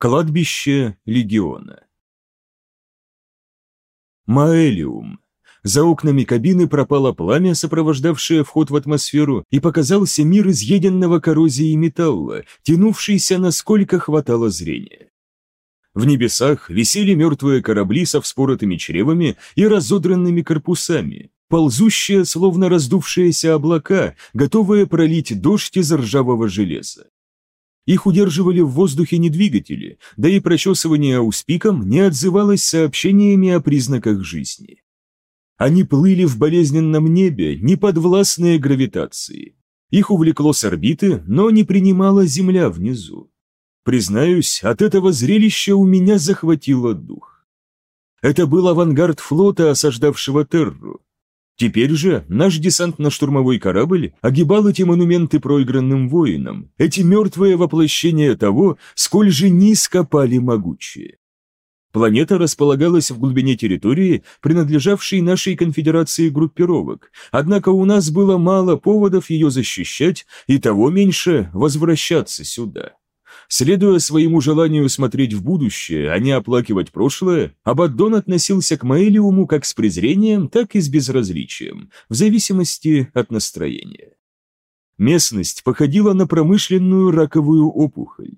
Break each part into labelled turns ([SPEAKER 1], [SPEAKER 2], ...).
[SPEAKER 1] Кладбище легиона. Маэлиум. За окнами кабины пропало пламя, сопровождавшее вход в атмосферу, и показался мир изъеденного коррозией металла, тянувшийся, насколько хватало зрения. В небесах висели мертвые корабли со вспоротыми чревами и разодранными корпусами, ползущие, словно раздувшиеся облака, готовые пролить дождь из ржавого железа. Их удерживали в воздухе не двигатели, да и прочесывание ауспиком не отзывалось сообщениями о признаках жизни. Они плыли в болезненном небе, не подвластные гравитации. Их увлекло с орбиты, но не принимала Земля внизу. Признаюсь, от этого зрелища у меня захватило дух. Это был авангард флота, осаждавшего Терру. Теперь же наш десантно-штурмовой корабль огибал эти монументы проигранным воинам, эти мертвые воплощения того, сколь же низко пали могучие. Планета располагалась в глубине территории, принадлежавшей нашей конфедерации группировок, однако у нас было мало поводов ее защищать и того меньше возвращаться сюда. Следуя своему желанию смотреть в будущее, а не оплакивать прошлое, Абаддон относился к Маэлиуму как с презрением, так и с безразличием, в зависимости от настроения. Местность походила на промышленную раковую опухоль.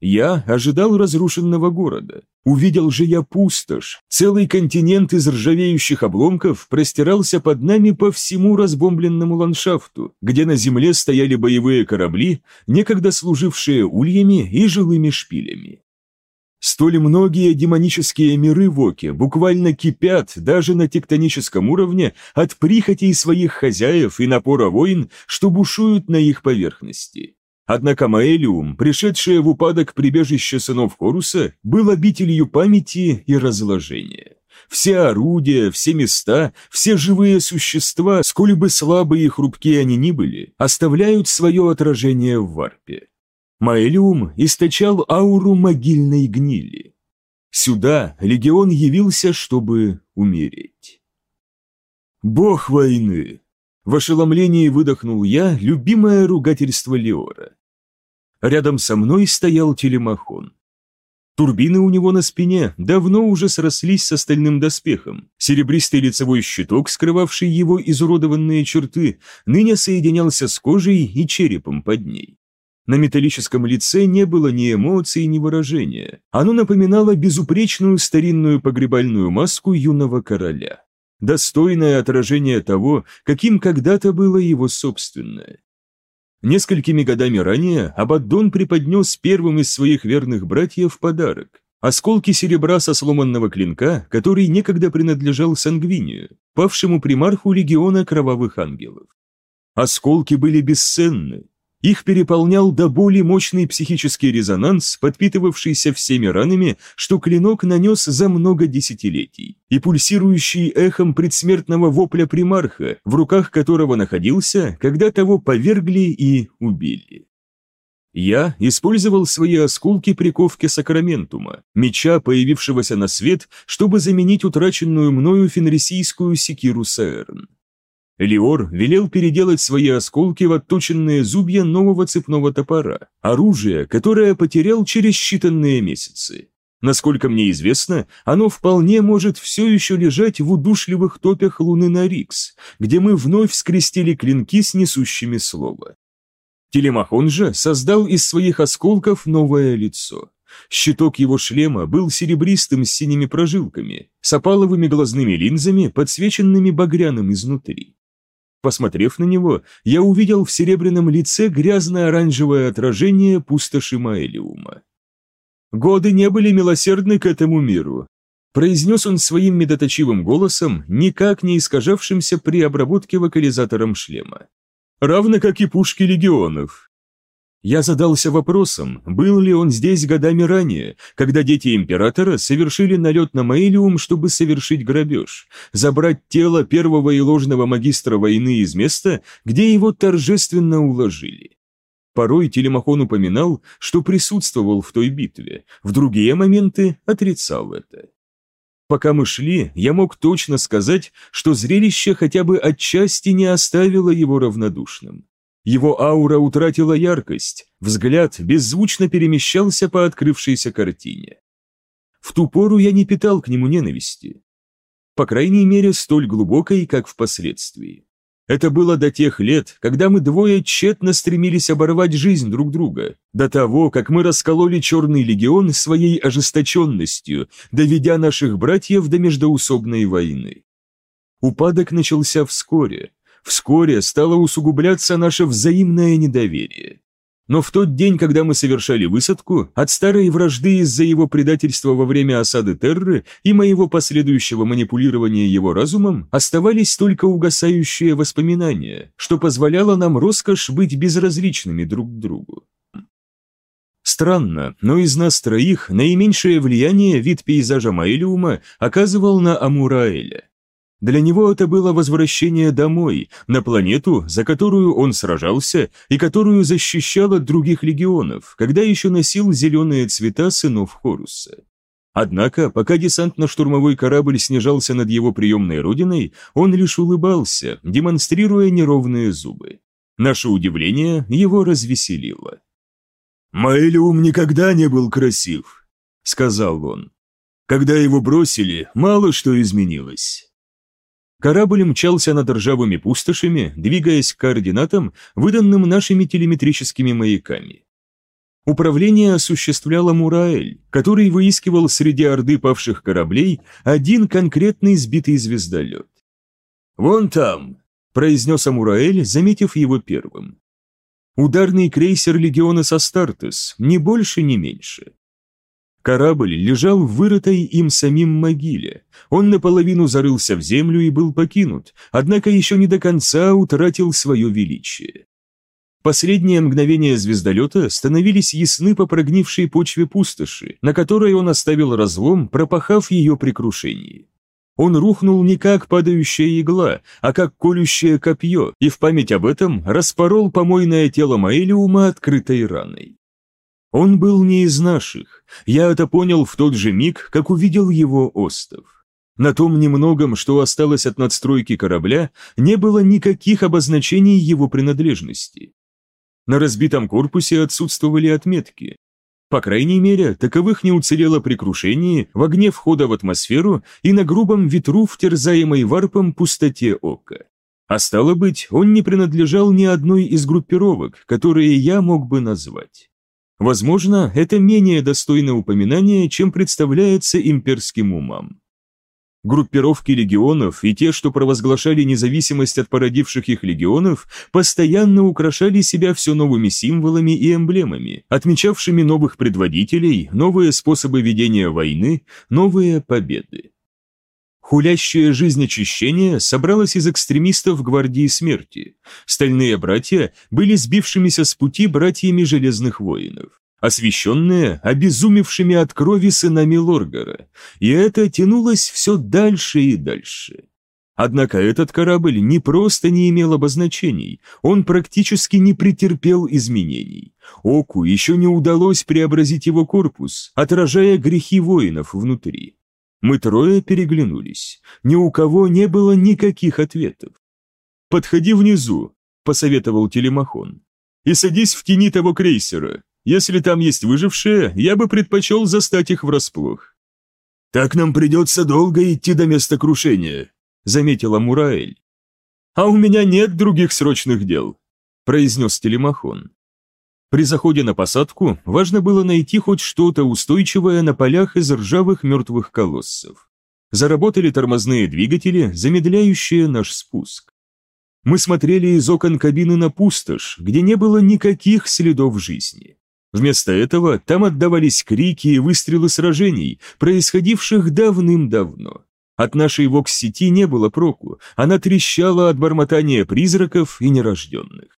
[SPEAKER 1] Я ожидал разрушенного города. Увидел же я пустошь. Целый континент из ржавеющих обломков простирался под нами по всему разбомбленному ландшафту, где на земле стояли боевые корабли, некогда служившие ульями и жилыми шпилями. Столь многие демонические миры в Оке буквально кипят даже на тектоническом уровне от прихотей своих хозяев и напора войн, что бушуют на их поверхности. Однако Маэлиум, пришедшее в упадок прибежище сынов Хоруса, был обителью памяти и разложения. Все орудия, все места, все живые существа, сколь бы слабые и хрупкие они ни были, оставляют свое отражение в варпе. Маэлиум источал ауру могильной гнили. Сюда легион явился, чтобы умереть. «Бог войны!» В ошеломлении выдохнул я любимое ругательство Леора. Рядом со мной стоял телемахон. Турбины у него на спине давно уже срослись с остальным доспехом. Серебристый лицевой щиток, скрывавший его изуродованные черты, ныне соединялся с кожей и черепом под ней. На металлическом лице не было ни эмоций, ни выражения. Оно напоминало безупречную старинную погребальную маску юного короля достойное отражение того, каким когда-то было его собственное. Несколькими годами ранее Абаддон преподнес первым из своих верных братьев подарок – осколки серебра со сломанного клинка, который некогда принадлежал Сангвинию, павшему примарху легиона кровавых ангелов. Осколки были бесценны, их переполнял до боли мощный психический резонанс, подпитывавшийся всеми ранами, что клинок нанес за много десятилетий, и пульсирующий эхом предсмертного вопля примарха, в руках которого находился, когда того повергли и убили. Я использовал свои осколки приковки Сакраментума, меча, появившегося на свет, чтобы заменить утраченную мною фенрисийскую секиру Саэрн. Леор велел переделать свои осколки в отточенные зубья нового цепного топора, оружие, которое потерял через считанные месяцы. Насколько мне известно, оно вполне может все еще лежать в удушливых топях луны на Рикс, где мы вновь скрестили клинки с несущими слова. Телемахон же создал из своих осколков новое лицо. Щиток его шлема был серебристым с синими прожилками, с опаловыми глазными линзами, подсвеченными багряным изнутри. Посмотрев на него, я увидел в серебряном лице грязно-оранжевое отражение пустоши Маэлиума. «Годы не были милосердны к этому миру», произнес он своим медоточивым голосом, никак не искажавшимся при обработке вокализатором шлема. «Равно как и пушки легионов. Я задался вопросом, был ли он здесь годами ранее, когда дети императора совершили налет на Маэлиум, чтобы совершить грабеж, забрать тело первого и ложного магистра войны из места, где его торжественно уложили. Порой Телемахон упоминал, что присутствовал в той битве, в другие моменты отрицал это. Пока мы шли, я мог точно сказать, что зрелище хотя бы отчасти не оставило его равнодушным. Его аура утратила яркость, взгляд беззвучно перемещался по открывшейся картине. В ту пору я не питал к нему ненависти. По крайней мере, столь глубокой, как впоследствии. Это было до тех лет, когда мы двое тщетно стремились оборвать жизнь друг друга, до того, как мы раскололи Черный легион своей ожесточенностью, доведя наших братьев до междоусобной войны. Упадок начался вскоре. Вскоре стало усугубляться наше взаимное недоверие. Но в тот день, когда мы совершали высадку, от старой вражды из-за его предательства во время осады Терры и моего последующего манипулирования его разумом оставались только угасающие воспоминания, что позволяло нам роскошь быть безразличными друг к другу. Странно, но из нас троих наименьшее влияние вид пейзажа Маэлиума оказывал на Амураэля. Для него это было возвращение домой, на планету, за которую он сражался и которую защищал от других легионов, когда еще носил зеленые цвета сынов Хоруса. Однако, пока десантно-штурмовой корабль снижался над его приемной родиной, он лишь улыбался, демонстрируя неровные зубы. Наше удивление его развеселило. «Маэлиум никогда не был красив», — сказал он. «Когда его бросили, мало что изменилось». Корабль мчался над ржавыми пустошами, двигаясь к координатам, выданным нашими телеметрическими маяками. Управление осуществляла Мураэль, который выискивал среди орды павших кораблей один конкретный сбитый звездолет. «Вон там», — произнес Амураэль, заметив его первым. Ударный крейсер легиона Састартес, ни больше, ни меньше. Корабль лежал в вырытой им самим могиле. Он наполовину зарылся в землю и был покинут, однако еще не до конца утратил свое величие. Последние мгновения звездолета становились ясны по прогнившей почве пустоши, на которой он оставил разлом, пропахав ее при крушении. Он рухнул не как падающая игла, а как колющее копье, и в память об этом распорол помойное тело Маэлиума открытой раной. Он был не из наших. Я это понял в тот же миг, как увидел его остов. На том немногом, что осталось от надстройки корабля, не было никаких обозначений его принадлежности. На разбитом корпусе отсутствовали отметки. По крайней мере, таковых не уцелело при крушении, в огне входа в атмосферу и на грубом ветру в терзаемой варпом пустоте ока. А стало быть, он не принадлежал ни одной из группировок, которые я мог бы назвать. Возможно, это менее достойно упоминания, чем представляется имперским умам. Группировки легионов и те, что провозглашали независимость от породивших их легионов, постоянно украшали себя все новыми символами и эмблемами, отмечавшими новых предводителей, новые способы ведения войны, новые победы. Хулящая жизнь очищения собралась из экстремистов Гвардии Смерти. Стальные братья были сбившимися с пути братьями Железных Воинов, освященные обезумевшими от крови сынами Лоргара, и это тянулось все дальше и дальше. Однако этот корабль не просто не имел обозначений, он практически не претерпел изменений. Оку еще не удалось преобразить его корпус, отражая грехи воинов внутри. Мы трое переглянулись. Ни у кого не было никаких ответов. «Подходи внизу», — посоветовал телемахон. «И садись в тени того крейсера. Если там есть выжившие, я бы предпочел застать их врасплох». «Так нам придется долго идти до места крушения», — заметила Мураэль. «А у меня нет других срочных дел», — произнес телемахон. При заходе на посадку важно было найти хоть что-то устойчивое на полях из ржавых мертвых колоссов. Заработали тормозные двигатели, замедляющие наш спуск. Мы смотрели из окон кабины на пустошь, где не было никаких следов жизни. Вместо этого там отдавались крики и выстрелы сражений, происходивших давным-давно. От нашей вокс-сети не было проку, она трещала от бормотания призраков и нерожденных.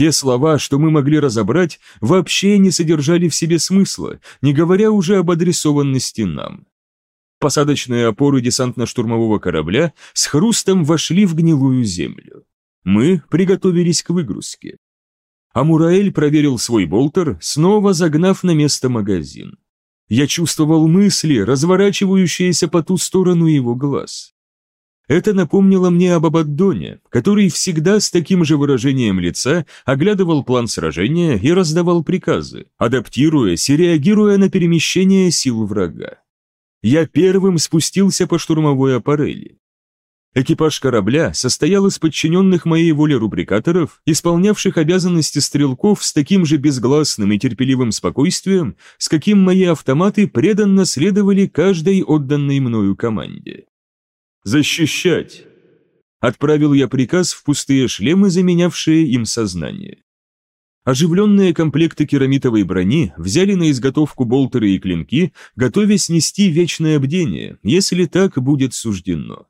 [SPEAKER 1] Те слова, что мы могли разобрать, вообще не содержали в себе смысла, не говоря уже об адресованности нам. Посадочные опоры десантно-штурмового корабля с хрустом вошли в гнилую землю. Мы приготовились к выгрузке. Амураэль проверил свой болтер, снова загнав на место магазин. Я чувствовал мысли, разворачивающиеся по ту сторону его глаз. Это напомнило мне об Абаддоне, который всегда с таким же выражением лица оглядывал план сражения и раздавал приказы, адаптируясь и реагируя на перемещение сил врага. Я первым спустился по штурмовой аппарели. Экипаж корабля состоял из подчиненных моей воле рубрикаторов, исполнявших обязанности стрелков с таким же безгласным и терпеливым спокойствием, с каким мои автоматы преданно следовали каждой отданной мною команде. «Защищать!» Отправил я приказ в пустые шлемы, заменявшие им сознание. Оживленные комплекты керамитовой брони взяли на изготовку болтеры и клинки, готовясь нести вечное бдение, если так будет суждено.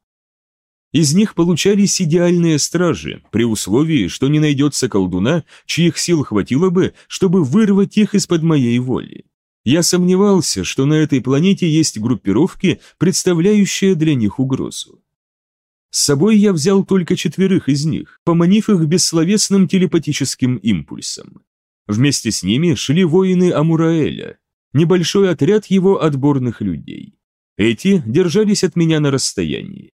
[SPEAKER 1] Из них получались идеальные стражи, при условии, что не найдется колдуна, чьих сил хватило бы, чтобы вырвать их из-под моей воли. Я сомневался, что на этой планете есть группировки, представляющие для них угрозу. С собой я взял только четверых из них, поманив их бессловесным телепатическим импульсом. Вместе с ними шли воины Амураэля, небольшой отряд его отборных людей. Эти держались от меня на расстоянии.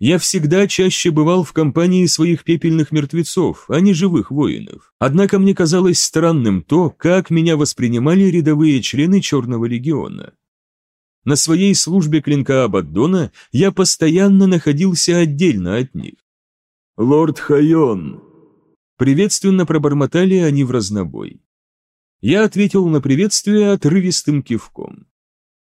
[SPEAKER 1] Я всегда чаще бывал в компании своих пепельных мертвецов, а не живых воинов. Однако мне казалось странным то, как меня воспринимали рядовые члены Черного легиона. На своей службе клинка Абаддона я постоянно находился отдельно от них. «Лорд Хайон!» Приветственно пробормотали они в разнобой. Я ответил на приветствие отрывистым кивком.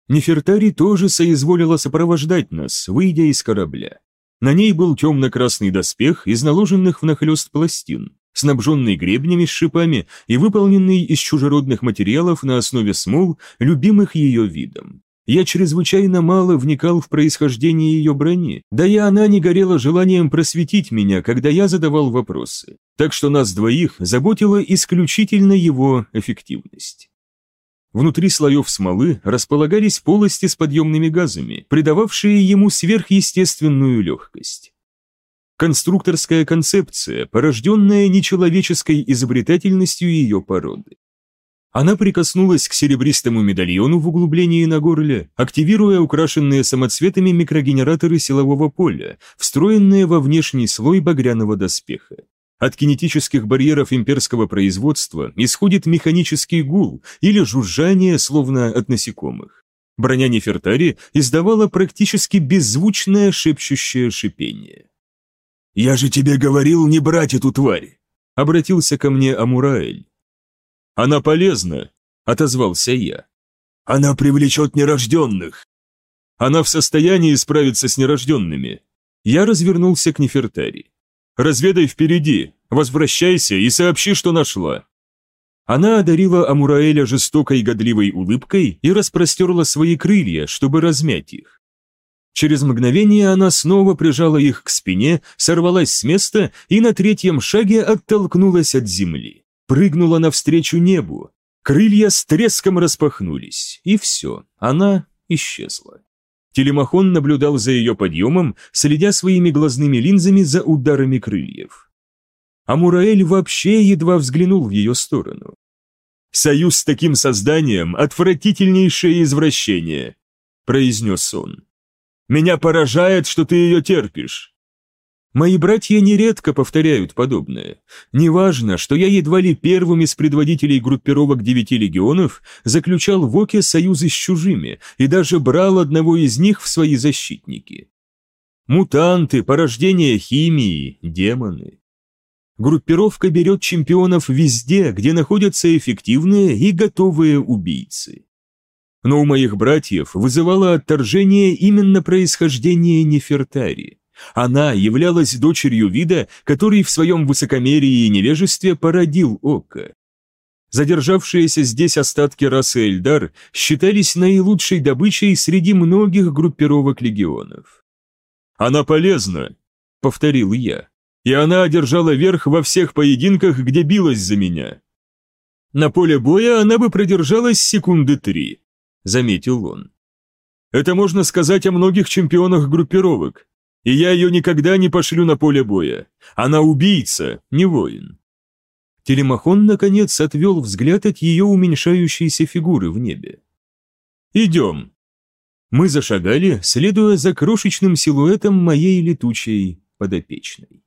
[SPEAKER 1] Нефертари тоже соизволила сопровождать нас, выйдя из корабля. На ней был темно-красный доспех из наложенных внахлёст пластин, снабженный гребнями с шипами и выполненный из чужеродных материалов на основе смол, любимых ее видом. Я чрезвычайно мало вникал в происхождение ее брони, да и она не горела желанием просветить меня, когда я задавал вопросы, так что нас двоих заботила исключительно его эффективность. Внутри слоев смолы располагались полости с подъемными газами, придававшие ему сверхъестественную легкость. Конструкторская концепция, порожденная нечеловеческой изобретательностью ее породы. Она прикоснулась к серебристому медальону в углублении на горле, активируя украшенные самоцветами микрогенераторы силового поля, встроенные во внешний слой багряного доспеха. От кинетических барьеров имперского производства исходит механический гул или жужжание, словно от насекомых. Броня Нефертари издавала практически беззвучное шепчущее шипение. «Я же тебе говорил не брать эту тварь!» — обратился ко мне Амураэль. «Она полезна», — отозвался я. «Она привлечет нерожденных». «Она в состоянии справиться с нерожденными». Я развернулся к Нефертари. Разведай впереди, возвращайся и сообщи, что нашла». Она одарила Амураэля жестокой годливой улыбкой и распростерла свои крылья, чтобы размять их. Через мгновение она снова прижала их к спине, сорвалась с места и на третьем шаге оттолкнулась от земли. Прыгнула навстречу небу. Крылья с треском распахнулись, и все, она исчезла. Телемахон наблюдал за ее подъемом, следя своими глазными линзами за ударами крыльев. Амураэль вообще едва взглянул в ее сторону. «Союз с таким созданием – отвратительнейшее извращение», – произнес он. «Меня поражает, что ты ее терпишь. Мои братья нередко повторяют подобное. Неважно, что я едва ли первым из предводителей группировок девяти легионов заключал в Оке союзы с чужими и даже брал одного из них в свои защитники. Мутанты, порождение химии, демоны. Группировка берет чемпионов везде, где находятся эффективные и готовые убийцы. Но у моих братьев вызывало отторжение именно происхождение Нефертари. Она являлась дочерью вида, который в своем высокомерии и невежестве породил Ока. Задержавшиеся здесь остатки расы Эльдар считались наилучшей добычей среди многих группировок легионов. «Она полезна», — повторил я, — «и она одержала верх во всех поединках, где билась за меня». «На поле боя она бы продержалась секунды три», — заметил он. «Это можно сказать о многих чемпионах группировок, и я ее никогда не пошлю на поле боя. Она убийца, не воин». Телемахон, наконец, отвел взгляд от ее уменьшающейся фигуры в небе. «Идем». Мы зашагали, следуя за крошечным силуэтом моей летучей подопечной.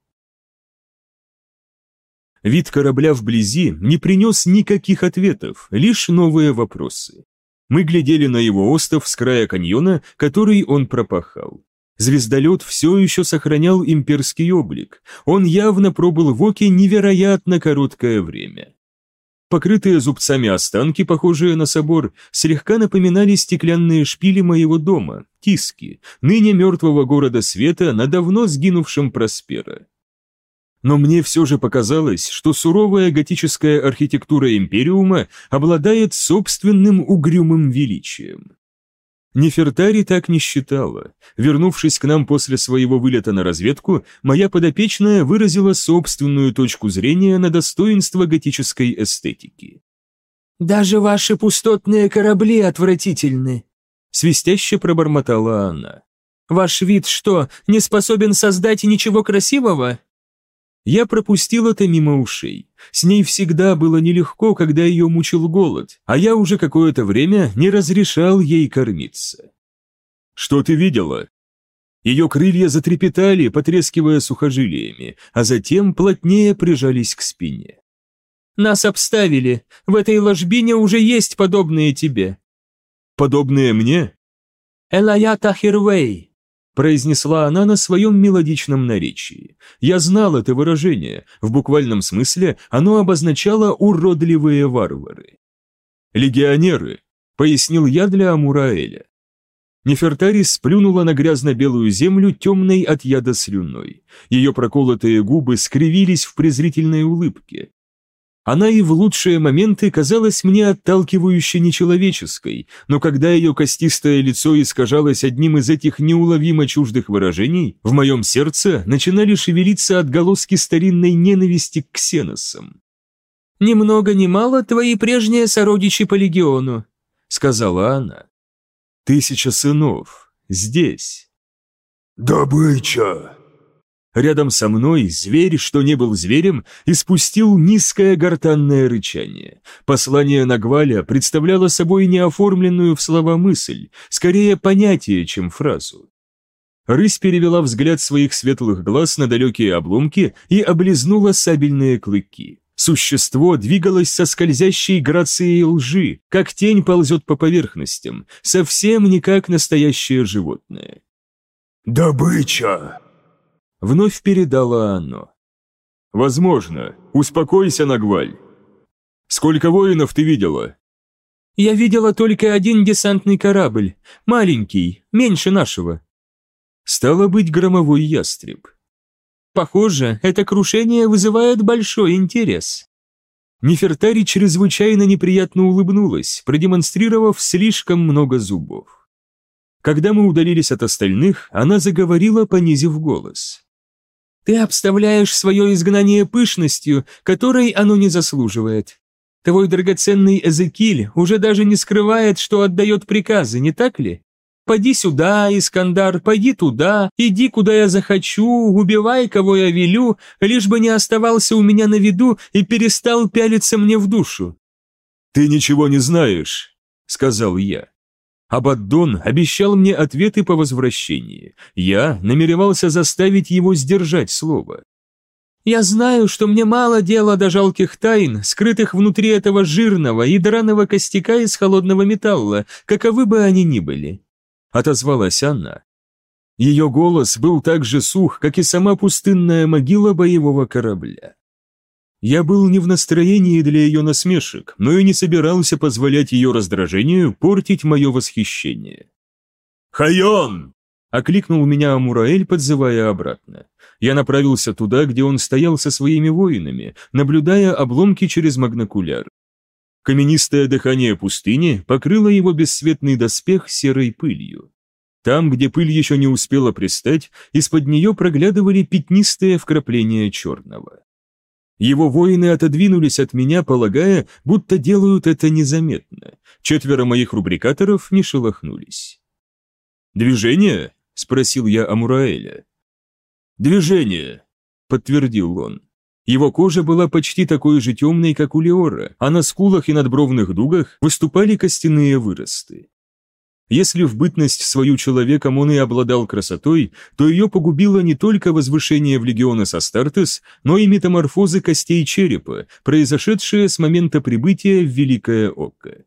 [SPEAKER 1] Вид корабля вблизи не принес никаких ответов, лишь новые вопросы. Мы глядели на его остов с края каньона, который он пропахал. Звездолет все еще сохранял имперский облик. Он явно пробыл в Оке невероятно короткое время. Покрытые зубцами останки, похожие на собор, слегка напоминали стеклянные шпили моего дома, Тиски, ныне мертвого города света на давно сгинувшем Проспера но мне все же показалось, что суровая готическая архитектура Империума обладает собственным угрюмым величием. Нефертари так не считала. Вернувшись к нам после своего вылета на разведку, моя подопечная выразила собственную точку зрения на достоинство готической эстетики.
[SPEAKER 2] «Даже ваши пустотные корабли отвратительны», — свистяще пробормотала она. «Ваш вид что, не способен создать ничего красивого?»
[SPEAKER 1] Я пропустил это мимо ушей. С ней всегда было нелегко, когда ее мучил голод, а я уже какое-то время не разрешал ей кормиться. «Что ты видела?» Ее крылья затрепетали, потрескивая сухожилиями, а затем плотнее прижались к спине.
[SPEAKER 2] «Нас обставили. В этой ложбине уже есть подобные тебе».
[SPEAKER 1] «Подобные мне?»
[SPEAKER 2] «Элаята Хирвей»,
[SPEAKER 1] произнесла она на своем мелодичном наречии. Я знал это выражение, в буквальном смысле оно обозначало «уродливые варвары». «Легионеры», — пояснил я для Амураэля. Нефертарис сплюнула на грязно-белую землю темной от яда слюной. Ее проколотые губы скривились в презрительной улыбке. Она и в лучшие моменты казалась мне отталкивающе нечеловеческой, но когда ее костистое лицо искажалось одним из этих неуловимо чуждых выражений, в моем сердце начинали шевелиться отголоски старинной ненависти к ксеносам.
[SPEAKER 2] «Ни много ни мало твои прежние сородичи по легиону», — сказала она.
[SPEAKER 1] «Тысяча сынов. Здесь».
[SPEAKER 3] «Добыча!»
[SPEAKER 1] Рядом со мной зверь, что не был зверем, испустил низкое гортанное рычание. Послание Нагваля представляло собой неоформленную в слова мысль, скорее понятие, чем фразу. Рысь перевела взгляд своих светлых глаз на далекие обломки и облизнула сабельные клыки. Существо двигалось со скользящей грацией лжи, как тень ползет по поверхностям, совсем не как настоящее животное.
[SPEAKER 3] «Добыча!»
[SPEAKER 1] Вновь передало оно. «Возможно. Успокойся, Нагваль. Сколько воинов ты видела?»
[SPEAKER 2] «Я видела только один десантный корабль. Маленький, меньше нашего».
[SPEAKER 1] Стало быть, громовой ястреб.
[SPEAKER 2] Похоже, это крушение вызывает большой интерес.
[SPEAKER 1] Нефертари чрезвычайно неприятно улыбнулась, продемонстрировав слишком много зубов. Когда мы удалились от остальных, она заговорила, понизив голос.
[SPEAKER 2] Ты обставляешь свое изгнание пышностью, которой оно не заслуживает. Твой драгоценный Эзекиль уже даже не скрывает, что отдает приказы, не так ли? Пойди сюда, Искандар, пойди туда, иди, куда я захочу, убивай, кого я велю, лишь бы не оставался у меня на виду и перестал пялиться мне в душу».
[SPEAKER 1] «Ты ничего не знаешь», — сказал я. Абаддон обещал мне ответы по возвращении. Я намеревался заставить его сдержать слово.
[SPEAKER 2] «Я знаю, что мне мало дела до жалких тайн, скрытых внутри этого жирного и драного костяка из холодного металла, каковы бы они ни были», — отозвалась Анна. Ее голос был так же сух, как и сама пустынная могила боевого корабля. Я был не в настроении для ее насмешек, но и не собирался позволять ее раздражению портить мое восхищение.
[SPEAKER 3] «Хайон!»
[SPEAKER 1] — окликнул меня Амураэль, подзывая обратно. Я направился туда, где он стоял со своими воинами, наблюдая обломки через магнокуляр. Каменистое дыхание пустыни покрыло его бесцветный доспех серой пылью. Там, где пыль еще не успела пристать, из-под нее проглядывали пятнистые вкрапления черного. Его воины отодвинулись от меня, полагая, будто делают это незаметно. Четверо моих рубрикаторов не шелохнулись. «Движение?» — спросил я Амураэля.
[SPEAKER 3] «Движение», — подтвердил он.
[SPEAKER 1] Его кожа была почти такой же темной, как у Леора, а на скулах и надбровных дугах выступали костяные выросты. Если в бытность свою человеком он и обладал красотой, то ее погубило не только возвышение в легионы Састартес, но и метаморфозы костей черепа, произошедшие с момента прибытия в Великое Око.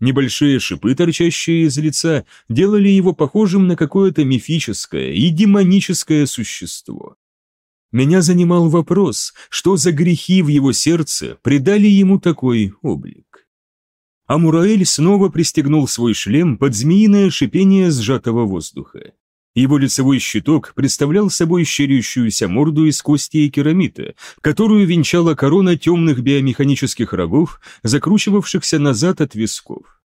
[SPEAKER 1] Небольшие шипы, торчащие из лица, делали его похожим на какое-то мифическое и демоническое существо. Меня занимал вопрос, что за грехи в его сердце придали ему такой облик. Амураэль снова пристегнул свой шлем под змеиное шипение сжатого воздуха. Его лицевой щиток представлял собой щерящуюся морду из кости и керамита, которую венчала корона темных биомеханических рогов, закручивавшихся назад от висков.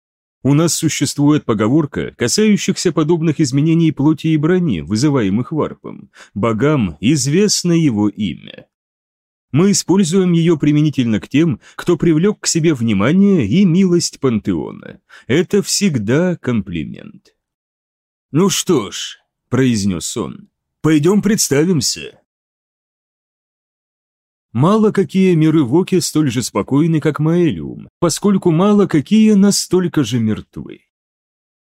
[SPEAKER 1] У нас существует поговорка, касающихся подобных изменений плоти и брони, вызываемых варпом. Богам известно его имя. Мы используем ее применительно к тем, кто привлек к себе внимание и милость пантеона. Это всегда комплимент. Ну что ж, — произнес он. «Пойдем представимся». Мало какие миры в Оке столь же спокойны, как Маэлиум, поскольку мало какие настолько же мертвы.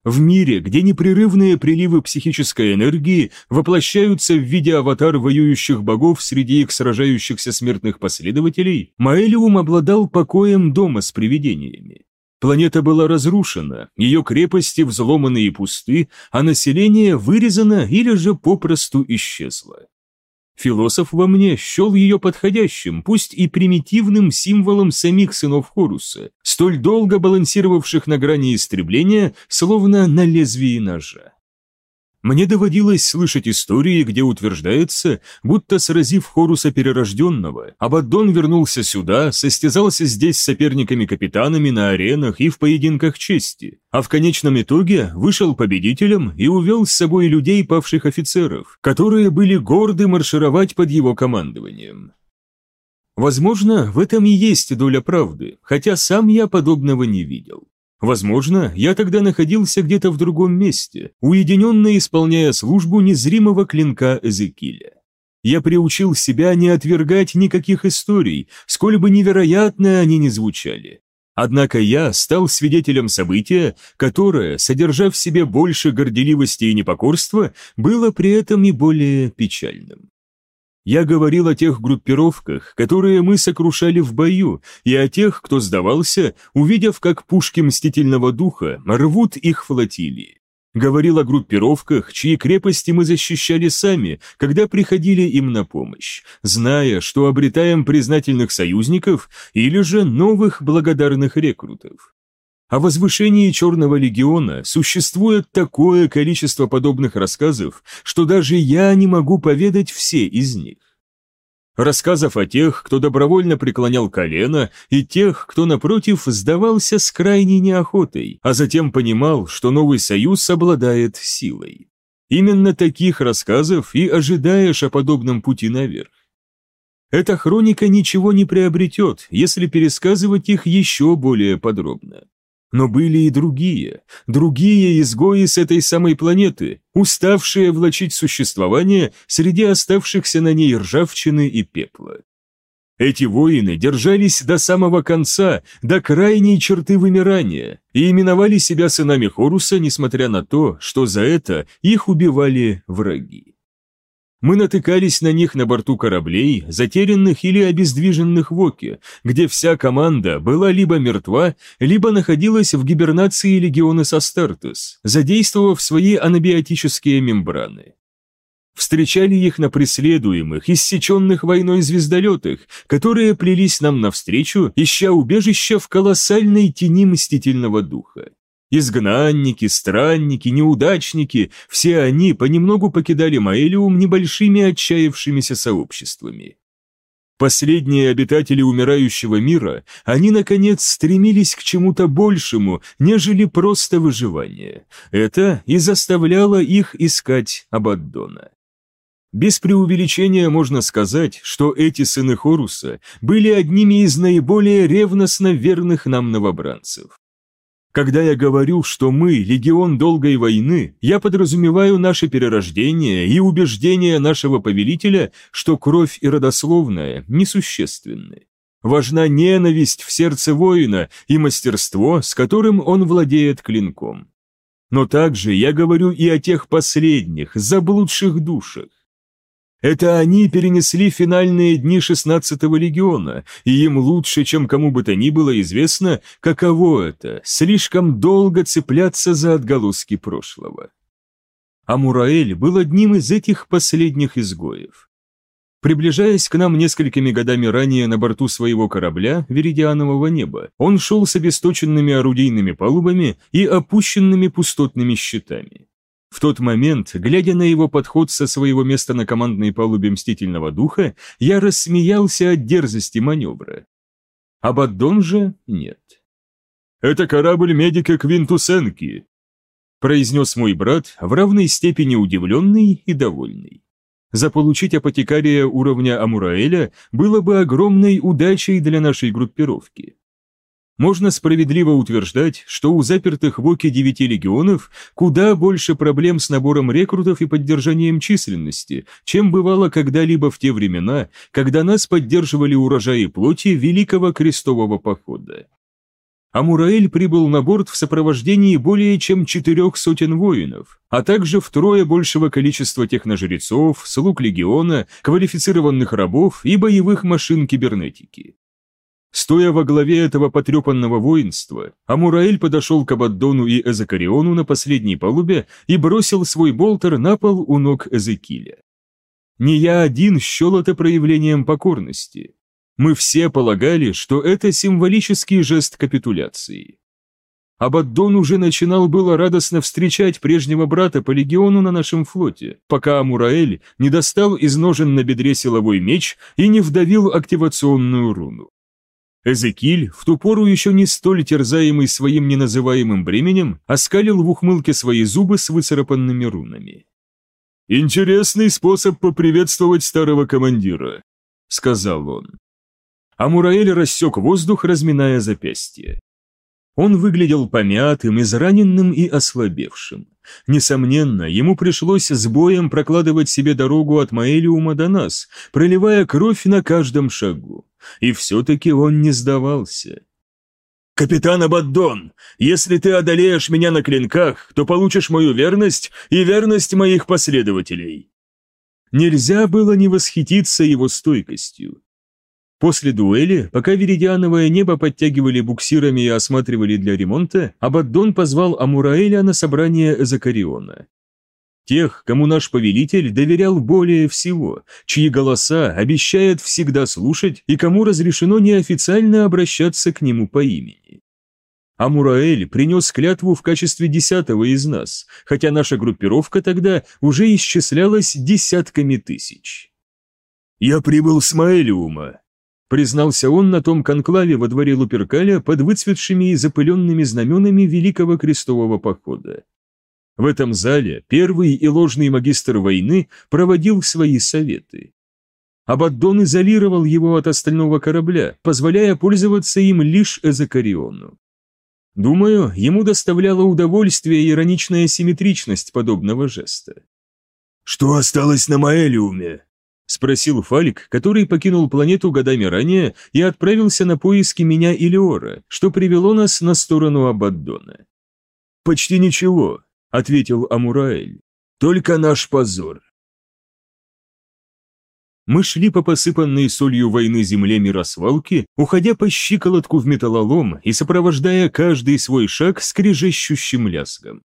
[SPEAKER 1] В мире, где непрерывные приливы психической энергии воплощаются в виде аватар воюющих богов среди их сражающихся смертных последователей, Маэлиум обладал покоем дома с привидениями. Планета была разрушена, ее крепости взломаны и пусты, а население вырезано или же попросту исчезло. Философ во мне счел ее подходящим, пусть и примитивным символом самих сынов Хоруса, столь долго балансировавших на грани истребления, словно на лезвии ножа. Мне доводилось слышать истории, где утверждается, будто сразив Хоруса Перерожденного, Абаддон вернулся сюда, состязался здесь с соперниками-капитанами на аренах и в поединках чести, а в конечном итоге вышел победителем и увел с собой людей павших офицеров, которые были горды маршировать под его командованием. Возможно, в этом и есть доля правды, хотя сам я подобного не видел. Возможно, я тогда находился где-то в другом месте, уединенно исполняя службу незримого клинка Эзекиля. Я приучил себя не отвергать никаких историй, сколь бы невероятно они ни звучали. Однако я стал свидетелем события, которое, содержав в себе больше горделивости и непокорства, было при этом и более печальным. Я говорил о тех группировках, которые мы сокрушали в бою, и о тех, кто сдавался, увидев, как пушки Мстительного Духа рвут их флотилии. Говорил о группировках, чьи крепости мы защищали сами, когда приходили им на помощь, зная, что обретаем признательных союзников или же новых благодарных рекрутов. О возвышении Черного легиона существует такое количество подобных рассказов, что даже я не могу поведать все из них. Рассказов о тех, кто добровольно преклонял колено, и тех, кто, напротив, сдавался с крайней неохотой, а затем понимал, что новый союз обладает силой. Именно таких рассказов и ожидаешь о подобном пути наверх. Эта хроника ничего не приобретет, если пересказывать их еще более подробно. Но были и другие, другие изгои с этой самой планеты, уставшие влачить существование среди оставшихся на ней ржавчины и пепла. Эти воины держались до самого конца, до крайней черты вымирания, и именовали себя сынами Хоруса, несмотря на то, что за это их убивали враги. Мы натыкались на них на борту кораблей, затерянных или обездвиженных в Оке, где вся команда была либо мертва, либо находилась в гибернации легиона Састартес, задействовав свои анабиотические мембраны. Встречали их на преследуемых, иссеченных войной звездолетах, которые плелись нам навстречу, ища убежища в колоссальной тени мстительного духа. Изгнанники, странники, неудачники – все они понемногу покидали Маэлиум небольшими отчаявшимися сообществами. Последние обитатели умирающего мира, они, наконец, стремились к чему-то большему, нежели просто выживание. Это и заставляло их искать Абаддона. Без преувеличения можно сказать, что эти сыны Хоруса были одними из наиболее ревностно верных нам новобранцев. Когда я говорю, что мы – легион долгой войны, я подразумеваю наше перерождение и убеждение нашего повелителя, что кровь и родословная несущественны. Важна ненависть в сердце воина и мастерство, с которым он владеет клинком. Но также я говорю и о тех последних, заблудших душах. Это они перенесли финальные дни 16-го легиона, и им лучше, чем кому бы то ни было известно, каково это – слишком долго цепляться за отголоски прошлого. Амураэль был одним из этих последних изгоев. Приближаясь к нам несколькими годами ранее на борту своего корабля Веридианового неба, он шел с обесточенными орудийными палубами и опущенными пустотными щитами. В тот момент, глядя на его подход со своего места на командной палубе Мстительного Духа, я рассмеялся от дерзости маневра. Абаддон же нет. «Это корабль медика Квинтусенки», произнес мой брат, в равной степени удивленный и довольный. Заполучить апотекария уровня Амураэля было бы огромной удачей для нашей группировки. Можно справедливо утверждать, что у запертых в Оке девяти легионов куда больше проблем с набором рекрутов и поддержанием численности, чем бывало когда-либо в те времена, когда нас поддерживали урожаи плоти Великого Крестового Похода. Амураэль прибыл на борт в сопровождении более чем четырех сотен воинов, а также втрое большего количества техножрецов, слуг легиона, квалифицированных рабов и боевых машин кибернетики. Стоя во главе этого потрепанного воинства, Амураэль подошел к Абаддону и Эзекариону на последней палубе и бросил свой болтер на пол у ног Эзекиля. Не я один счел это проявлением покорности. Мы все полагали, что это символический жест капитуляции. Абаддон уже начинал было радостно встречать прежнего брата по легиону на нашем флоте, пока Амураэль не достал из ножен на бедре силовой меч и не вдавил активационную руну. Эзекиль, в ту пору еще не столь терзаемый своим неназываемым бременем, оскалил в ухмылке свои зубы с выцарапанными рунами. «Интересный способ поприветствовать старого командира», — сказал он. Амураэль рассек воздух, разминая запястье. Он выглядел помятым, израненным и ослабевшим. Несомненно, ему пришлось с боем прокладывать себе дорогу от Маэлиума до нас, проливая кровь на каждом шагу. И все-таки он не сдавался. «Капитан Абаддон, если ты одолеешь меня на клинках, то получишь мою верность и верность моих последователей». Нельзя было не восхититься его стойкостью. После дуэли, пока Веридиановое небо подтягивали буксирами и осматривали для ремонта, Абаддон позвал Амураэля на собрание Закариона. Тех, кому наш повелитель доверял более всего, чьи голоса обещает всегда слушать и кому разрешено неофициально обращаться к нему по имени. Амураэль принес клятву в качестве десятого из нас, хотя наша группировка тогда уже исчислялась десятками тысяч. «Я прибыл с Маэлиума», признался он на том конклаве во дворе Луперкаля под выцветшими и запыленными знаменами Великого Крестового Похода. В этом зале первый и ложный магистр войны проводил свои советы. Абаддон изолировал его от остального корабля, позволяя пользоваться им лишь Эзокариону. Думаю, ему доставляла удовольствие ироничная симметричность подобного жеста. «Что осталось на Маэлиуме?» — спросил Фалик, который покинул планету годами ранее и отправился на поиски меня и Леора, что привело нас на сторону Абаддона. «Почти ничего», — ответил Амураэль. «Только наш позор». Мы шли по посыпанной солью войны земле миросвалки, уходя по щиколотку в металлолом и сопровождая каждый свой шаг скрежещущим лязгом.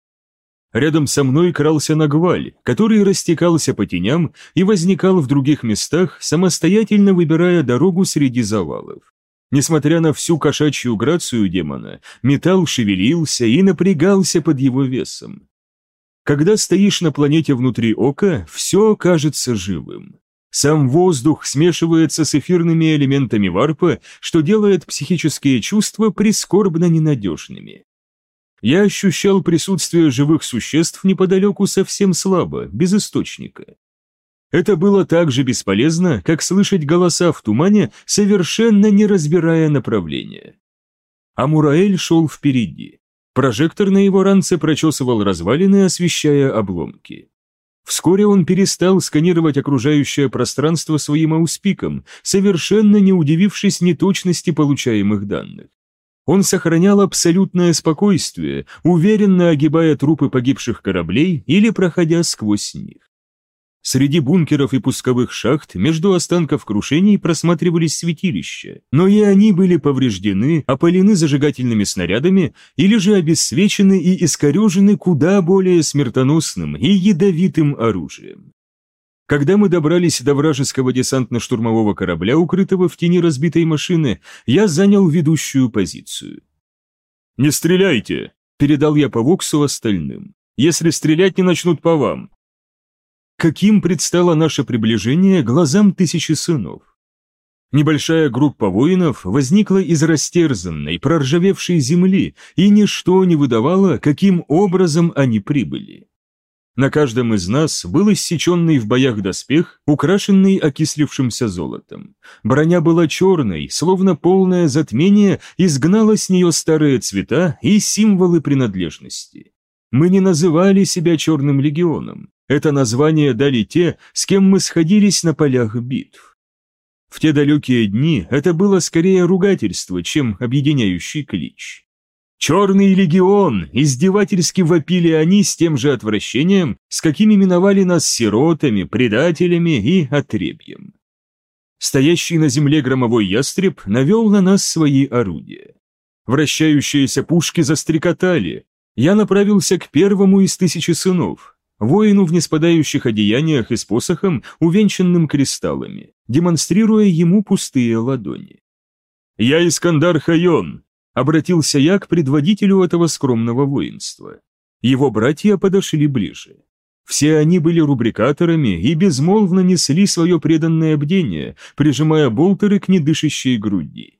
[SPEAKER 1] Рядом со мной крался Нагваль, который растекался по теням и возникал в других местах, самостоятельно выбирая дорогу среди завалов. Несмотря на всю кошачью грацию демона, металл шевелился и напрягался под его весом. Когда стоишь на планете внутри ока, все кажется живым. Сам воздух смешивается с эфирными элементами варпа, что делает психические чувства прискорбно ненадежными. Я ощущал присутствие живых существ неподалеку совсем слабо, без источника. Это было так же бесполезно, как слышать голоса в тумане, совершенно не разбирая направления. Амураэль шел впереди. Прожектор на его ранце прочесывал развалины, освещая обломки. Вскоре он перестал сканировать окружающее пространство своим ауспиком, совершенно не удивившись неточности получаемых данных. Он сохранял абсолютное спокойствие, уверенно огибая трупы погибших кораблей или проходя сквозь них. Среди бункеров и пусковых шахт между останков крушений просматривались святилища, но и они были повреждены, опалены зажигательными снарядами или же обесцвечены и искорежены куда более смертоносным и ядовитым оружием. Когда мы добрались до вражеского десантно-штурмового корабля, укрытого в тени разбитой машины, я занял ведущую позицию.
[SPEAKER 3] «Не стреляйте!» – передал я по Воксу остальным. «Если стрелять не начнут по вам,
[SPEAKER 1] каким предстало наше приближение глазам тысячи сынов. Небольшая группа воинов возникла из растерзанной, проржавевшей земли, и ничто не выдавало, каким образом они прибыли. На каждом из нас был иссеченный в боях доспех, украшенный окислившимся золотом. Броня была черной, словно полное затмение изгнало с нее старые цвета и символы принадлежности. Мы не называли себя Черным легионом. Это название дали те, с кем мы сходились на полях битв. В те далекие дни это было скорее ругательство, чем объединяющий клич. «Черный легион!» – издевательски вопили они с тем же отвращением, с каким именовали нас сиротами, предателями и отребьем. Стоящий на земле громовой ястреб навел на нас свои орудия. Вращающиеся пушки застрекотали. Я направился к первому из тысячи сынов, воину в неспадающих одеяниях и с посохом, увенчанным кристаллами, демонстрируя ему пустые ладони.
[SPEAKER 3] «Я Искандар Хайон», —
[SPEAKER 1] обратился я к предводителю этого скромного воинства. Его братья подошли ближе. Все они были рубрикаторами и безмолвно несли свое преданное бдение, прижимая болтеры к недышащей груди.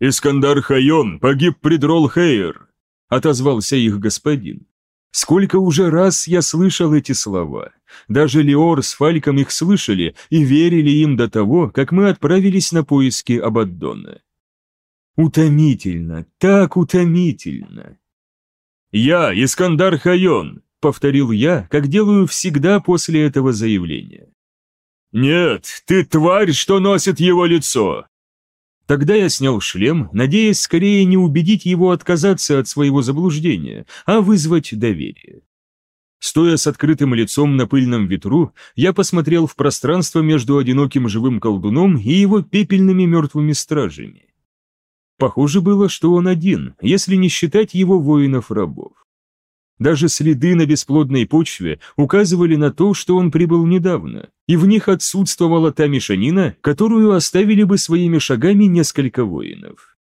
[SPEAKER 3] «Искандар Хайон погиб пред Ролл-Хейер», —
[SPEAKER 1] отозвался их господин. Сколько уже раз я слышал эти слова. Даже Леор с Фальком их слышали и верили им до того, как мы отправились на поиски Абаддона. Утомительно, так утомительно.
[SPEAKER 3] «Я, Искандар Хайон», —
[SPEAKER 1] повторил я, как делаю всегда после этого заявления.
[SPEAKER 3] «Нет, ты тварь, что носит его лицо!»
[SPEAKER 1] Тогда я снял шлем, надеясь скорее не убедить его отказаться от своего заблуждения, а вызвать доверие. Стоя с открытым лицом на пыльном ветру, я посмотрел в пространство между одиноким живым колдуном и его пепельными мертвыми стражами. Похоже было, что он один, если не считать его воинов-рабов. Даже следы на бесплодной почве указывали на то, что он прибыл недавно, и в них отсутствовала та мешанина, которую оставили бы своими шагами несколько воинов.